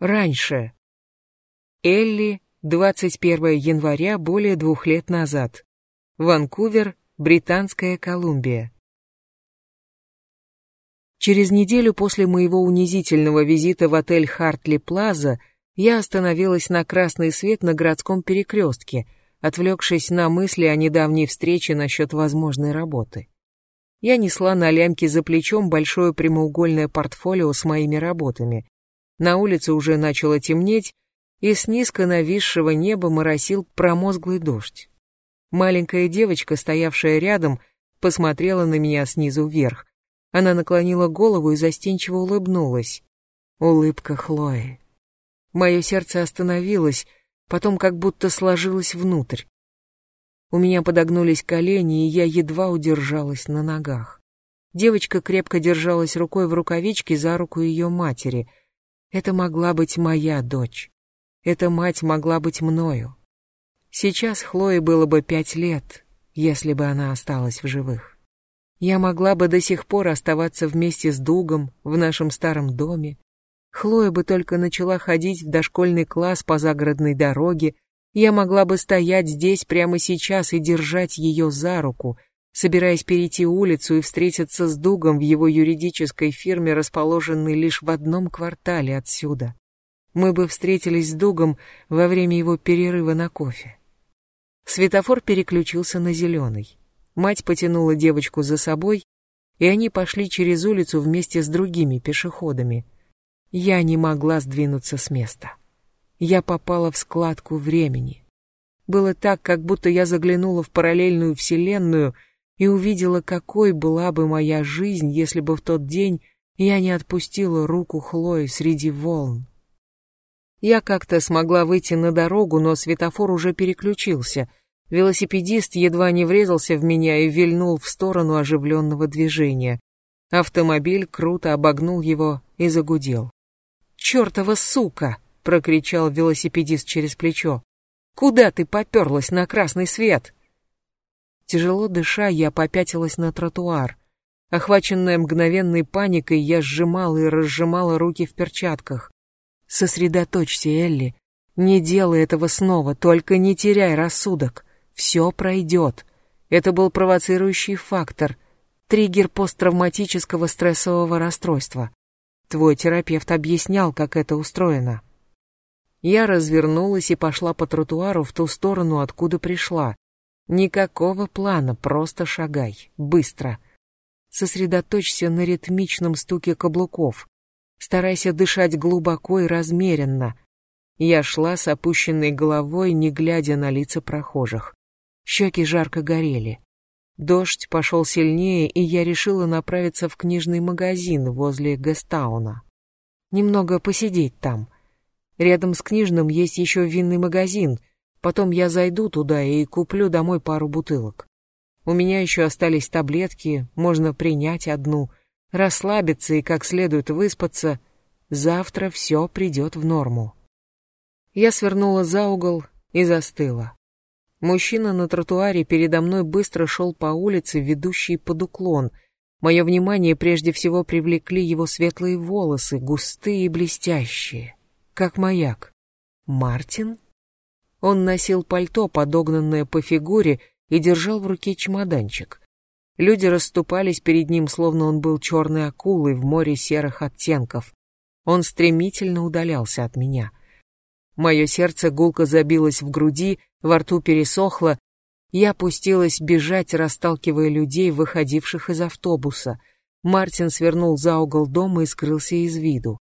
Раньше. Элли, 21 января, более двух лет назад. Ванкувер, Британская Колумбия. Через неделю после моего унизительного визита в отель Хартли Плаза я остановилась на красный свет на городском перекрестке, отвлекшись на мысли о недавней встрече насчет возможной работы. Я несла на лямке за плечом большое прямоугольное портфолио с моими работами. На улице уже начало темнеть, и с низко нависшего неба моросил промозглый дождь. Маленькая девочка, стоявшая рядом, посмотрела на меня снизу вверх. Она наклонила голову и застенчиво улыбнулась. Улыбка Хлои. Мое сердце остановилось, потом как будто сложилось внутрь. У меня подогнулись колени, и я едва удержалась на ногах. Девочка крепко держалась рукой в рукавичке за руку ее матери — это могла быть моя дочь. Эта мать могла быть мною. Сейчас Хлое было бы пять лет, если бы она осталась в живых. Я могла бы до сих пор оставаться вместе с Дугом в нашем старом доме. Хлоя бы только начала ходить в дошкольный класс по загородной дороге, я могла бы стоять здесь прямо сейчас и держать ее за руку — собираясь перейти улицу и встретиться с Дугом в его юридической фирме, расположенной лишь в одном квартале отсюда. Мы бы встретились с Дугом во время его перерыва на кофе. Светофор переключился на зеленый. Мать потянула девочку за собой, и они пошли через улицу вместе с другими пешеходами. Я не могла сдвинуться с места. Я попала в складку времени. Было так, как будто я заглянула в параллельную вселенную — и увидела, какой была бы моя жизнь, если бы в тот день я не отпустила руку Хлои среди волн. Я как-то смогла выйти на дорогу, но светофор уже переключился. Велосипедист едва не врезался в меня и вильнул в сторону оживленного движения. Автомобиль круто обогнул его и загудел. «Чертова сука!» — прокричал велосипедист через плечо. «Куда ты поперлась на красный свет?» Тяжело дыша, я попятилась на тротуар. Охваченная мгновенной паникой, я сжимала и разжимала руки в перчатках. «Сосредоточься, Элли. Не делай этого снова, только не теряй рассудок. Все пройдет». Это был провоцирующий фактор, триггер посттравматического стрессового расстройства. Твой терапевт объяснял, как это устроено. Я развернулась и пошла по тротуару в ту сторону, откуда пришла. Никакого плана, просто шагай, быстро. Сосредоточься на ритмичном стуке каблуков. Старайся дышать глубоко и размеренно. Я шла с опущенной головой, не глядя на лица прохожих. Щеки жарко горели. Дождь пошел сильнее, и я решила направиться в книжный магазин возле Гестауна. Немного посидеть там. Рядом с книжным есть еще винный магазин — Потом я зайду туда и куплю домой пару бутылок. У меня еще остались таблетки, можно принять одну, расслабиться и как следует выспаться. Завтра все придет в норму. Я свернула за угол и застыла. Мужчина на тротуаре передо мной быстро шел по улице, ведущей под уклон. Мое внимание прежде всего привлекли его светлые волосы, густые и блестящие, как маяк. «Мартин?» Он носил пальто, подогнанное по фигуре, и держал в руке чемоданчик. Люди расступались перед ним, словно он был черной акулой в море серых оттенков. Он стремительно удалялся от меня. Мое сердце гулко забилось в груди, во рту пересохло. Я пустилась бежать, расталкивая людей, выходивших из автобуса. Мартин свернул за угол дома и скрылся из виду.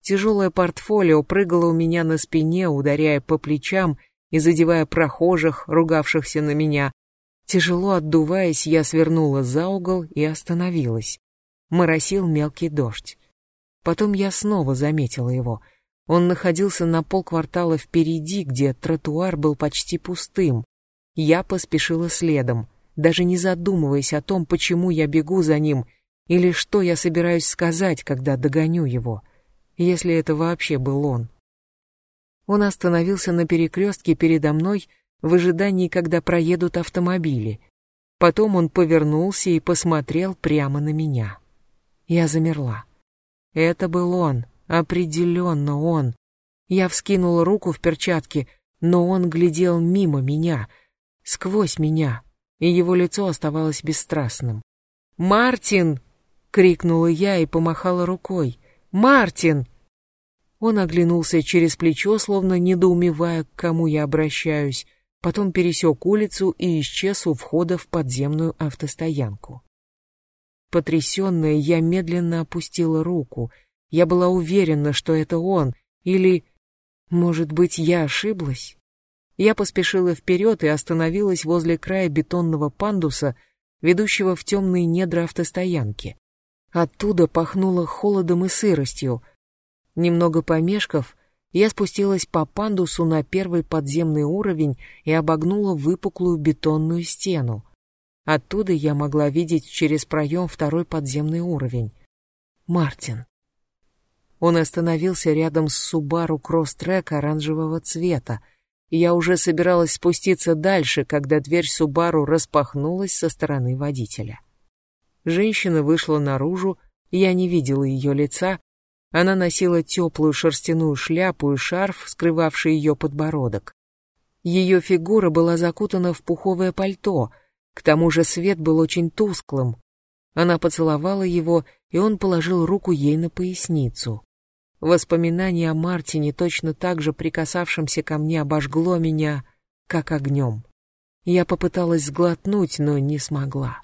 Тяжелое портфолио прыгало у меня на спине, ударяя по плечам — и задевая прохожих, ругавшихся на меня. Тяжело отдуваясь, я свернула за угол и остановилась. Моросил мелкий дождь. Потом я снова заметила его. Он находился на полквартала впереди, где тротуар был почти пустым. Я поспешила следом, даже не задумываясь о том, почему я бегу за ним или что я собираюсь сказать, когда догоню его, если это вообще был он. Он остановился на перекрестке передо мной в ожидании, когда проедут автомобили. Потом он повернулся и посмотрел прямо на меня. Я замерла. Это был он, определенно он. Я вскинула руку в перчатке, но он глядел мимо меня, сквозь меня, и его лицо оставалось бесстрастным. «Мартин!» — крикнула я и помахала рукой. «Мартин!» Он оглянулся через плечо, словно недоумевая, к кому я обращаюсь, потом пересек улицу и исчез у входа в подземную автостоянку. Потрясенная, я медленно опустила руку. Я была уверена, что это он, или, может быть, я ошиблась? Я поспешила вперед и остановилась возле края бетонного пандуса, ведущего в темные недра автостоянки. Оттуда пахнуло холодом и сыростью, Немного помешков, я спустилась по пандусу на первый подземный уровень и обогнула выпуклую бетонную стену. Оттуда я могла видеть через проем второй подземный уровень. Мартин. Он остановился рядом с Субару Кросс-трек оранжевого цвета, я уже собиралась спуститься дальше, когда дверь Субару распахнулась со стороны водителя. Женщина вышла наружу, я не видела ее лица, она носила теплую шерстяную шляпу и шарф, скрывавший ее подбородок. Ее фигура была закутана в пуховое пальто, к тому же свет был очень тусклым. Она поцеловала его, и он положил руку ей на поясницу. Воспоминание о Мартине, точно так же прикасавшемся ко мне, обожгло меня, как огнем. Я попыталась сглотнуть, но не смогла.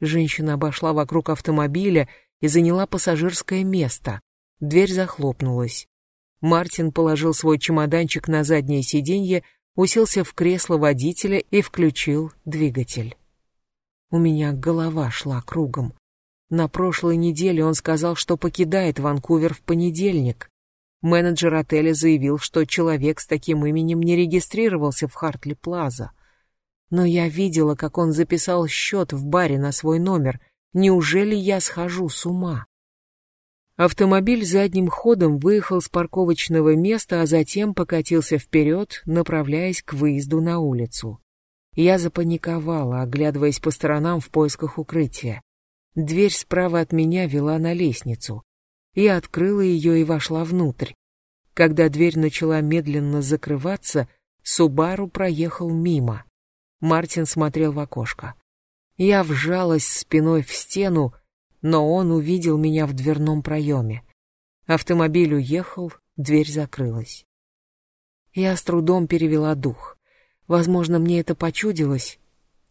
Женщина обошла вокруг автомобиля и заняла пассажирское место. Дверь захлопнулась. Мартин положил свой чемоданчик на заднее сиденье, уселся в кресло водителя и включил двигатель. У меня голова шла кругом. На прошлой неделе он сказал, что покидает Ванкувер в понедельник. Менеджер отеля заявил, что человек с таким именем не регистрировался в Хартли Плаза. Но я видела, как он записал счет в баре на свой номер. Неужели я схожу с ума? Автомобиль задним ходом выехал с парковочного места, а затем покатился вперед, направляясь к выезду на улицу. Я запаниковала, оглядываясь по сторонам в поисках укрытия. Дверь справа от меня вела на лестницу. Я открыла ее и вошла внутрь. Когда дверь начала медленно закрываться, Субару проехал мимо. Мартин смотрел в окошко. Я вжалась спиной в стену, но он увидел меня в дверном проеме. Автомобиль уехал, дверь закрылась. Я с трудом перевела дух. Возможно, мне это почудилось?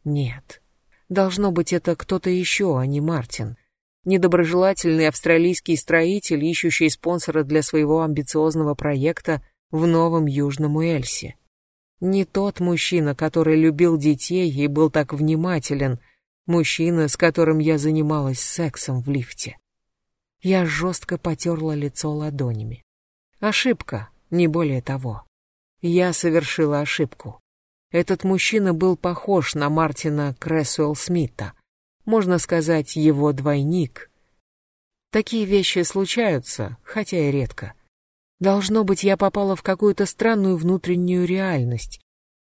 Нет. Должно быть, это кто-то еще, а не Мартин. Недоброжелательный австралийский строитель, ищущий спонсора для своего амбициозного проекта в Новом Южном Уэльсе. Не тот мужчина, который любил детей и был так внимателен — Мужчина, с которым я занималась сексом в лифте. Я жестко потерла лицо ладонями. Ошибка, не более того. Я совершила ошибку. Этот мужчина был похож на Мартина Крэсуэлл Смита. Можно сказать, его двойник. Такие вещи случаются, хотя и редко. Должно быть, я попала в какую-то странную внутреннюю реальность.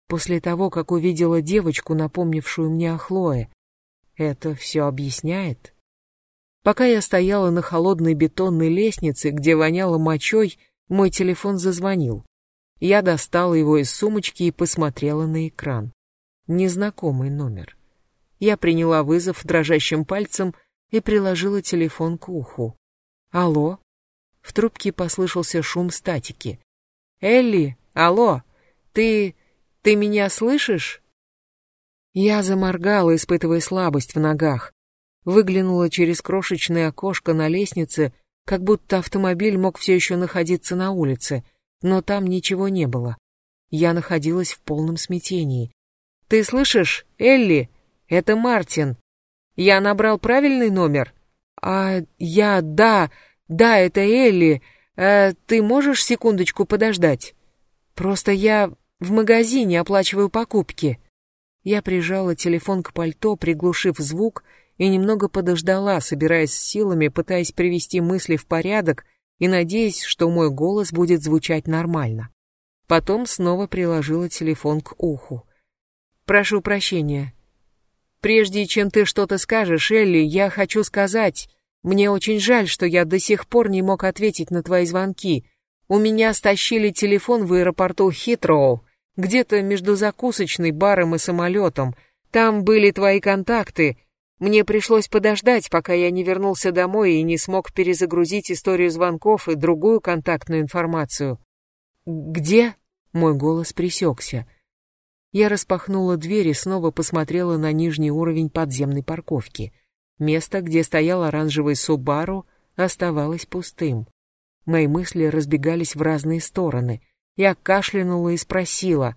После того, как увидела девочку, напомнившую мне о Хлое, это все объясняет. Пока я стояла на холодной бетонной лестнице, где воняло мочой, мой телефон зазвонил. Я достала его из сумочки и посмотрела на экран. Незнакомый номер. Я приняла вызов дрожащим пальцем и приложила телефон к уху. «Алло?» В трубке послышался шум статики. «Элли, алло, ты... ты меня слышишь?» Я заморгала, испытывая слабость в ногах. Выглянула через крошечное окошко на лестнице, как будто автомобиль мог все еще находиться на улице, но там ничего не было. Я находилась в полном смятении. «Ты слышишь, Элли? Это Мартин. Я набрал правильный номер?» «А я... да, да, это Элли. Э, ты можешь секундочку подождать? Просто я в магазине оплачиваю покупки». Я прижала телефон к пальто, приглушив звук, и немного подождала, собираясь с силами, пытаясь привести мысли в порядок и надеясь, что мой голос будет звучать нормально. Потом снова приложила телефон к уху. «Прошу прощения. Прежде чем ты что-то скажешь, Элли, я хочу сказать, мне очень жаль, что я до сих пор не мог ответить на твои звонки. У меня стащили телефон в аэропорту Хитроу, где-то между закусочной, баром и самолетом. Там были твои контакты. Мне пришлось подождать, пока я не вернулся домой и не смог перезагрузить историю звонков и другую контактную информацию. «Где?» — мой голос пресекся. Я распахнула дверь и снова посмотрела на нижний уровень подземной парковки. Место, где стоял оранжевый Субару, оставалось пустым. Мои мысли разбегались в разные стороны. Я кашлянула и спросила,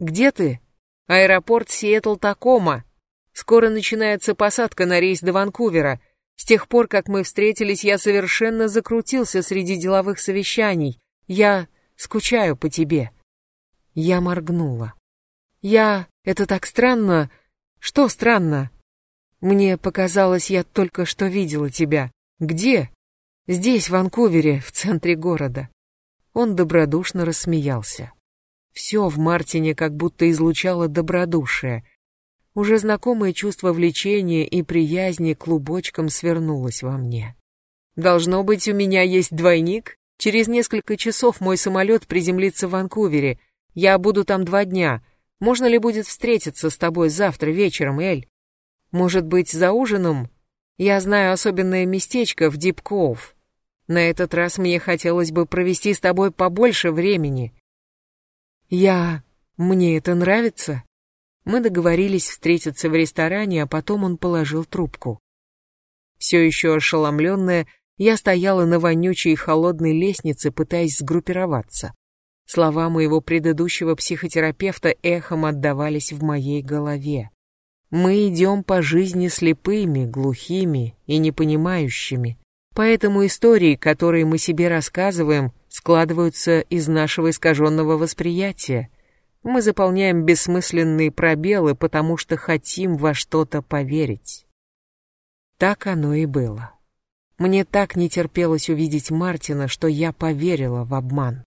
«Где ты?» «Аэропорт Сиэтл-Такома. Скоро начинается посадка на рейс до Ванкувера. С тех пор, как мы встретились, я совершенно закрутился среди деловых совещаний. Я скучаю по тебе». Я моргнула. «Я... Это так странно...» «Что странно?» «Мне показалось, я только что видела тебя. Где?» Здесь, в Ванкувере, в центре города. Он добродушно рассмеялся. Все в Мартине как будто излучало добродушие. Уже знакомое чувство влечения и приязни клубочком свернулось во мне. «Должно быть, у меня есть двойник? Через несколько часов мой самолет приземлится в Ванкувере. Я буду там два дня. Можно ли будет встретиться с тобой завтра вечером, Эль? Может быть, за ужином? Я знаю особенное местечко в Дипкоув. На этот раз мне хотелось бы провести с тобой побольше времени. Я... Мне это нравится. Мы договорились встретиться в ресторане, а потом он положил трубку. Все еще ошеломленная, я стояла на вонючей и холодной лестнице, пытаясь сгруппироваться. Слова моего предыдущего психотерапевта эхом отдавались в моей голове. Мы идем по жизни слепыми, глухими и непонимающими. Поэтому истории, которые мы себе рассказываем, складываются из нашего искаженного восприятия. Мы заполняем бессмысленные пробелы, потому что хотим во что-то поверить. Так оно и было. Мне так не терпелось увидеть Мартина, что я поверила в обман.